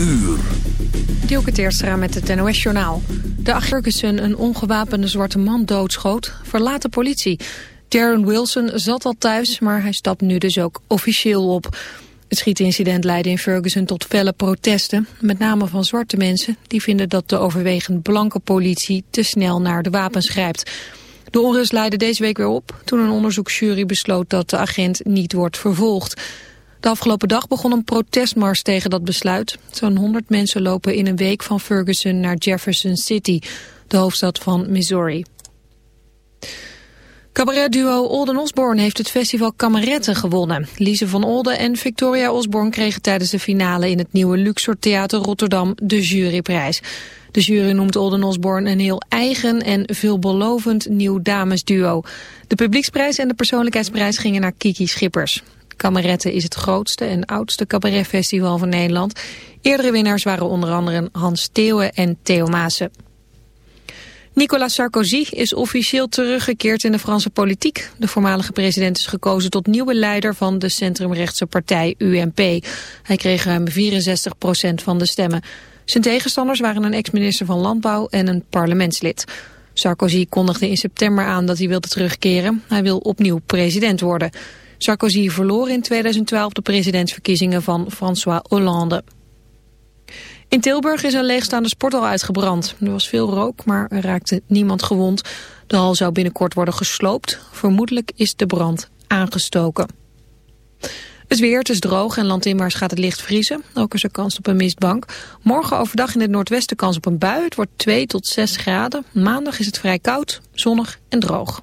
uur. Dielke met het NOS-journaal. De Ferguson een ongewapende zwarte man doodschoot, verlaat de politie. Darren Wilson zat al thuis, maar hij stapt nu dus ook officieel op. Het schietincident leidde in Ferguson tot felle protesten, met name van zwarte mensen... die vinden dat de overwegend blanke politie te snel naar de wapens grijpt. De onrust leidde deze week weer op toen een onderzoeksjury besloot dat de agent niet wordt vervolgd. De afgelopen dag begon een protestmars tegen dat besluit. Zo'n 100 mensen lopen in een week van Ferguson naar Jefferson City, de hoofdstad van Missouri. Cabaretduo Olden Osborne heeft het festival Kameretten gewonnen. Lise van Olden en Victoria Osborne kregen tijdens de finale in het nieuwe Luxor Theater Rotterdam de juryprijs. De jury noemt Olden Osborne een heel eigen en veelbelovend nieuw damesduo. De publieksprijs en de persoonlijkheidsprijs gingen naar Kiki Schippers. Kameretten is het grootste en oudste cabaretfestival van Nederland. Eerdere winnaars waren onder andere Hans Theeuwen en Theo Maassen. Nicolas Sarkozy is officieel teruggekeerd in de Franse politiek. De voormalige president is gekozen tot nieuwe leider van de centrumrechtse partij UMP. Hij kreeg ruim 64% van de stemmen. Zijn tegenstanders waren een ex-minister van Landbouw en een parlementslid. Sarkozy kondigde in september aan dat hij wilde terugkeren. Hij wil opnieuw president worden. Sarkozy verloor in 2012 de presidentsverkiezingen van François Hollande. In Tilburg is een leegstaande sporthal uitgebrand. Er was veel rook, maar er raakte niemand gewond. De hal zou binnenkort worden gesloopt. Vermoedelijk is de brand aangestoken. Het weer, het is droog en landinwaarts gaat het licht vriezen. Ook is er kans op een mistbank. Morgen overdag in het noordwesten kans op een bui. Het wordt 2 tot 6 graden. Maandag is het vrij koud, zonnig en droog.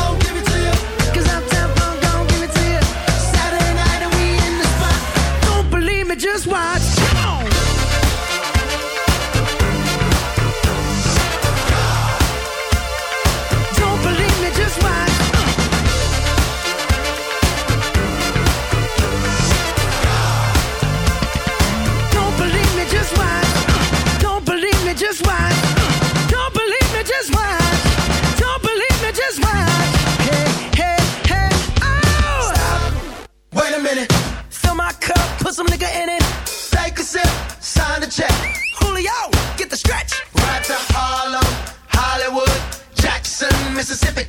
Mississippi.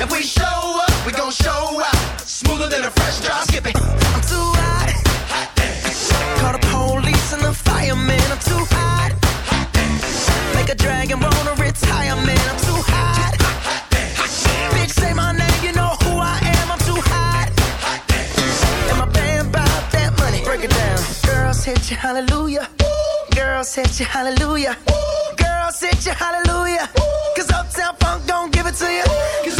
If we show up, we gon' show out. Smoother than a fresh drop. Skip it. I'm too hot. hot damn! Call the police and the firemen. I'm too hot. hot damn! Make a dragon wanna retire, man. I'm too hot. hot damn! Hot Bitch, say my name, you know who I am. I'm too hot. hot damn! And my band bought that money. Break it down. Girls hit you, hallelujah. Ooh. Girls hit you, hallelujah. Ooh. Girls hit you, hallelujah. Ooh. Cause it to you. Cause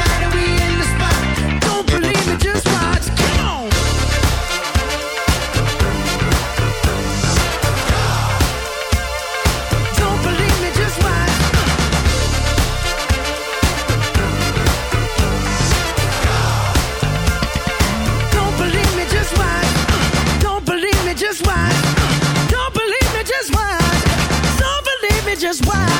is why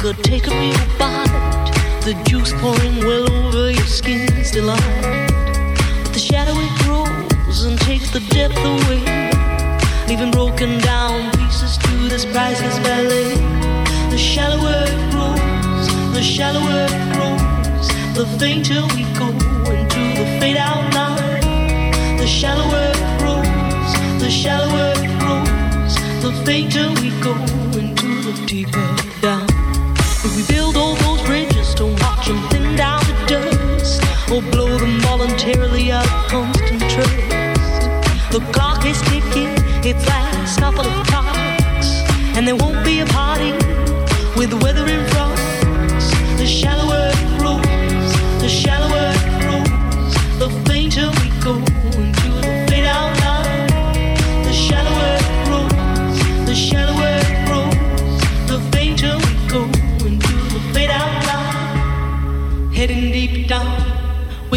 could take a real bite. The juice pouring well over your skin's delight. The shadow it grows and takes the depth away leaving broken down pieces to this priceless ballet. The shallower it grows, the shallower it grows, the fainter we go into the fade out line. The shallower it grows, the shallower it grows, the fainter we go into the deeper down. We build all those bridges, don't watch them thin down to dust, or blow them voluntarily out of constant trust. The clock is ticking its last couple of clocks, and there won't be a party with the weather in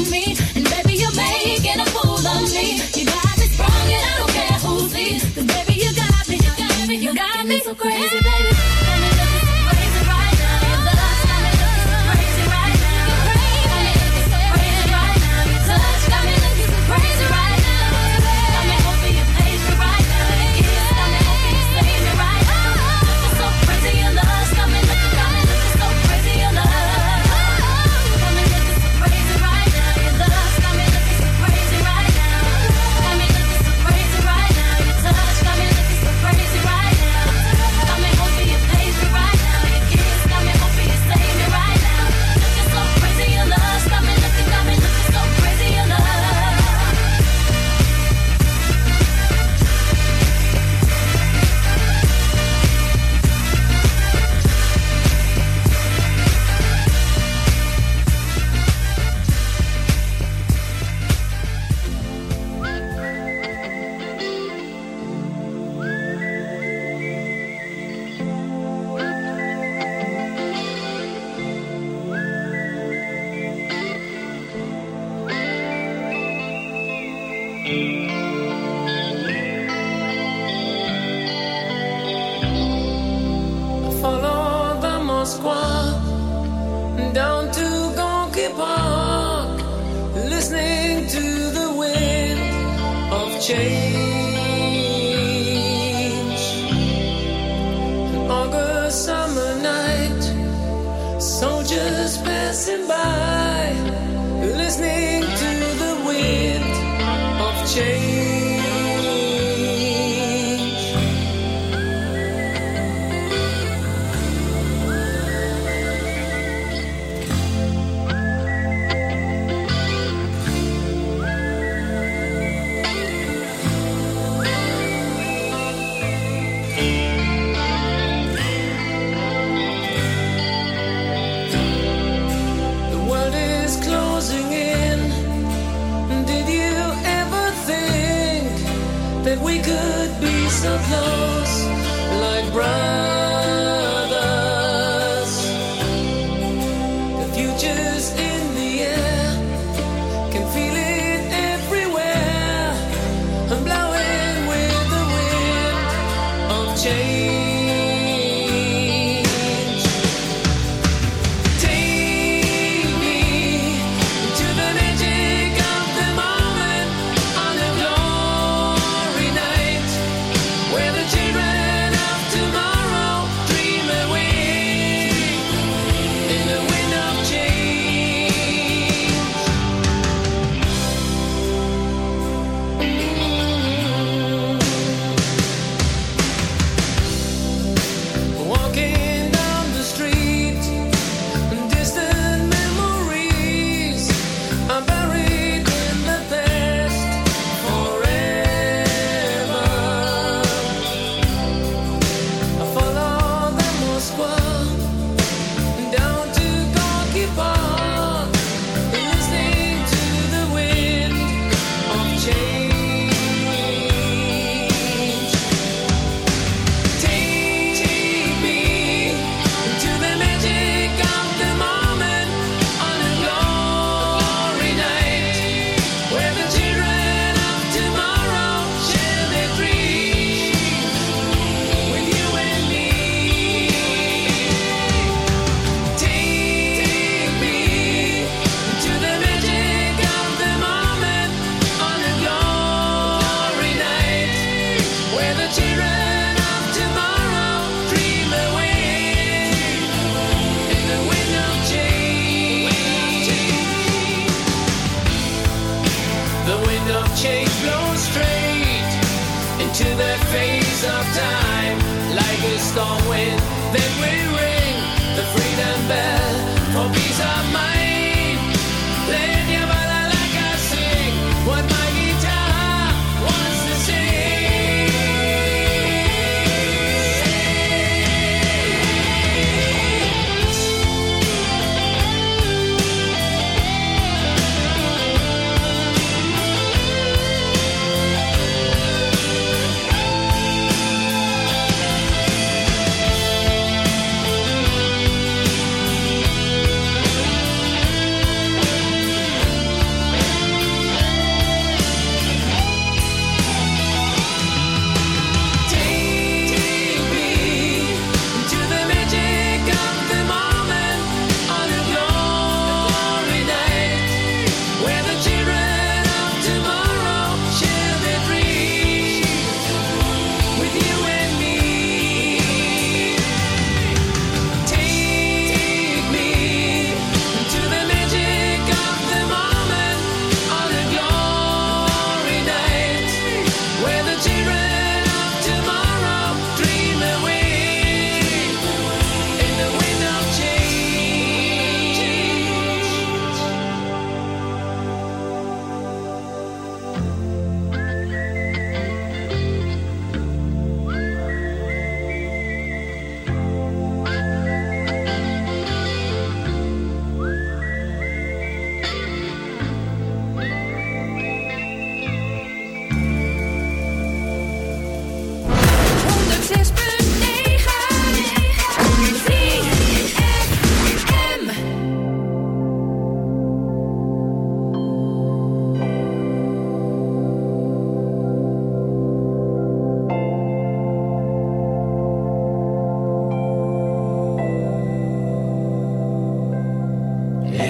And baby, you're making a fool of me. You got me sprung and I don't care who's sees. Cause baby, you got me, you got me, you got me so crazy, baby.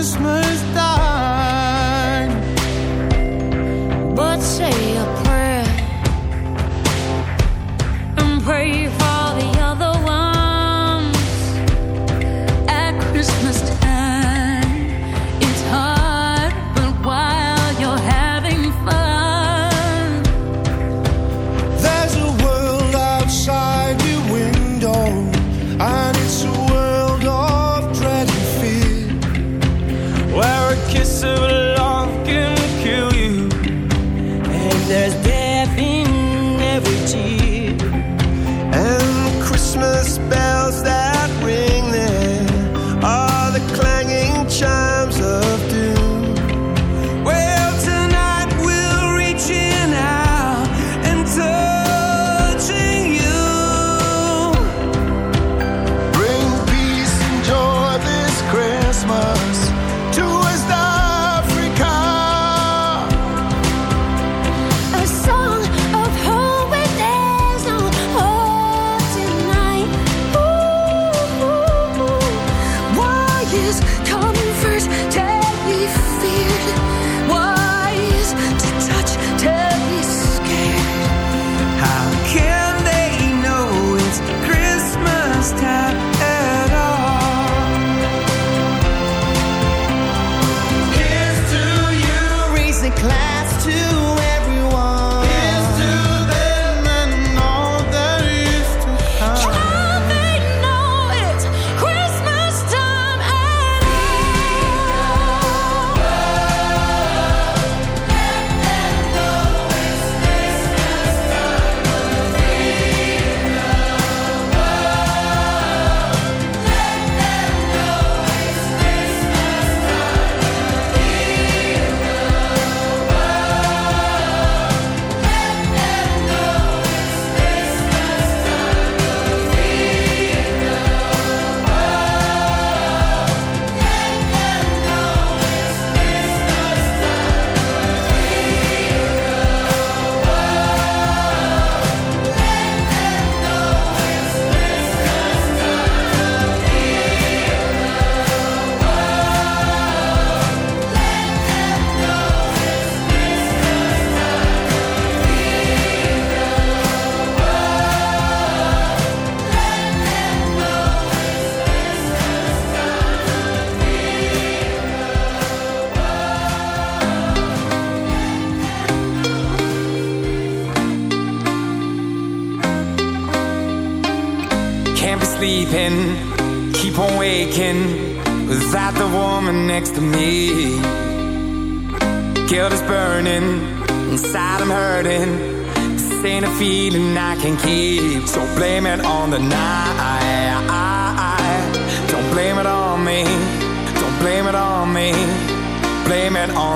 Christmas.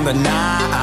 the night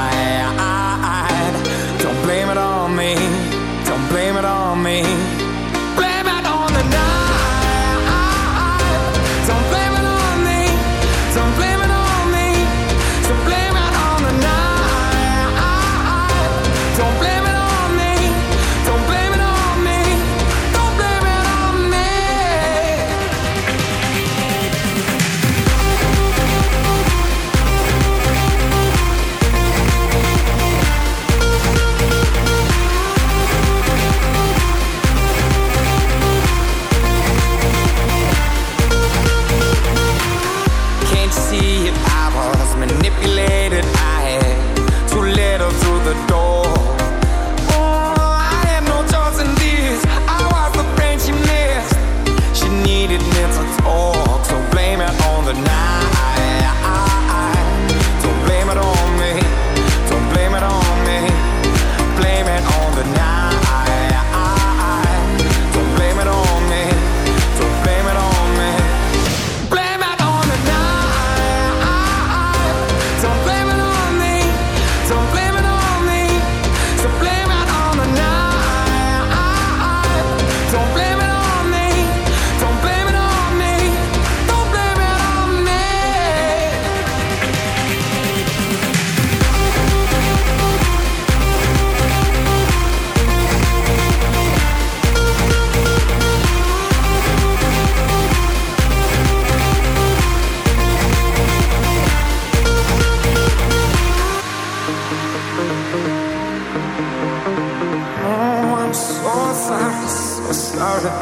Hours of.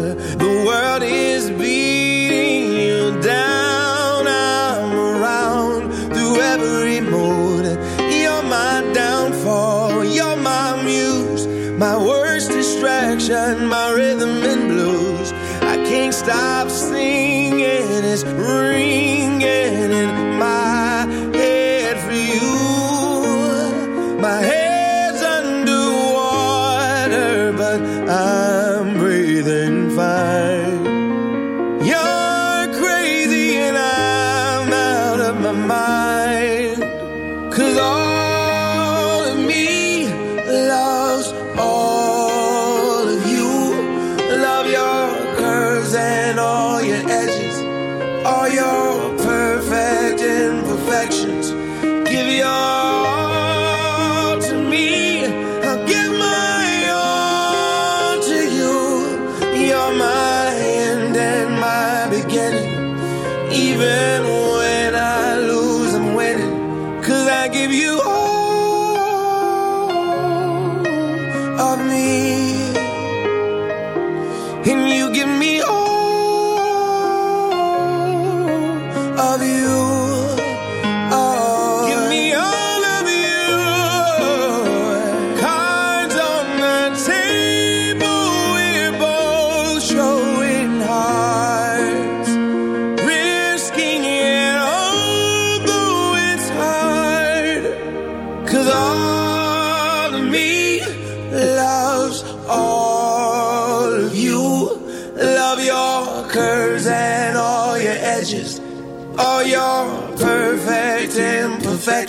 reflections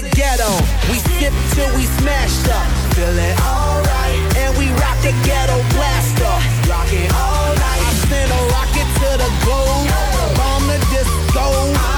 the ghetto. We sip till we smashed up. Feeling alright. And we rock the ghetto blaster. rocking all night. I send a rocket to the gold. Bomb the disco.